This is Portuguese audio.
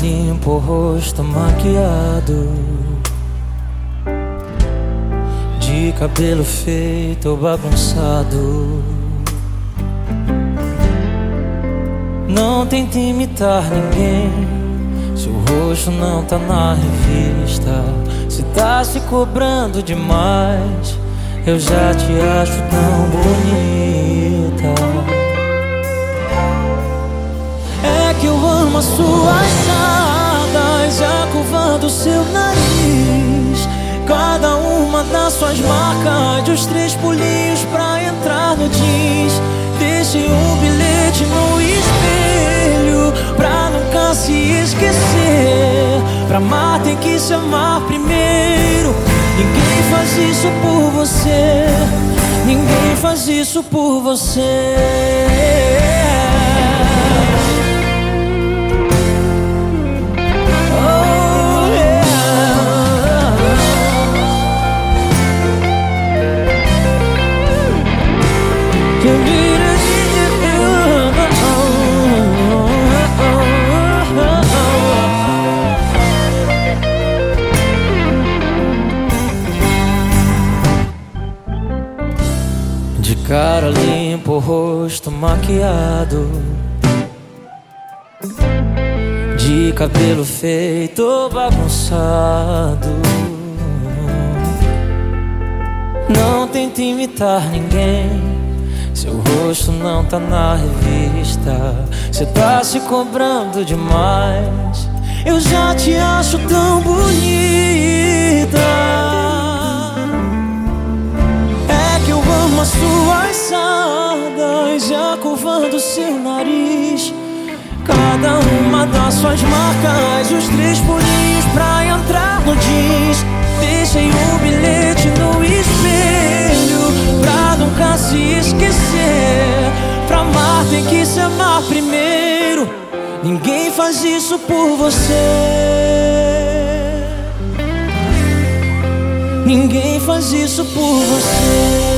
limpo, o rosto maquiado. De cabelo feito bagunçado. Não tente imitar ninguém. Se o rosto não tá na revista, se tá se cobrando demais, eu já te acho tão bonita. Do seu nariz. Cada uma das suas marcas, os três pulinhos pra entrar no jeans. Deixe um bilhete no espelho pra nunca se esquecer. Pra amar tem que se amar primeiro. Ninguém faz isso por você. Ninguém faz isso por você. De cara limpa, o rosto maquiado. De cabelo feito bagunçado. Não tente imitar ninguém seu rosto não tá na revista. Você tá se cobrando demais. Eu já te acho tão bonita. É que eu amo as suas sadas, a curva do seu nariz. Cada uma das suas marcas, os três pulinhos pra entrar no jeans. Deixei tem que se amar primeiro. Ninguém faz isso por você. Ninguém faz isso por você.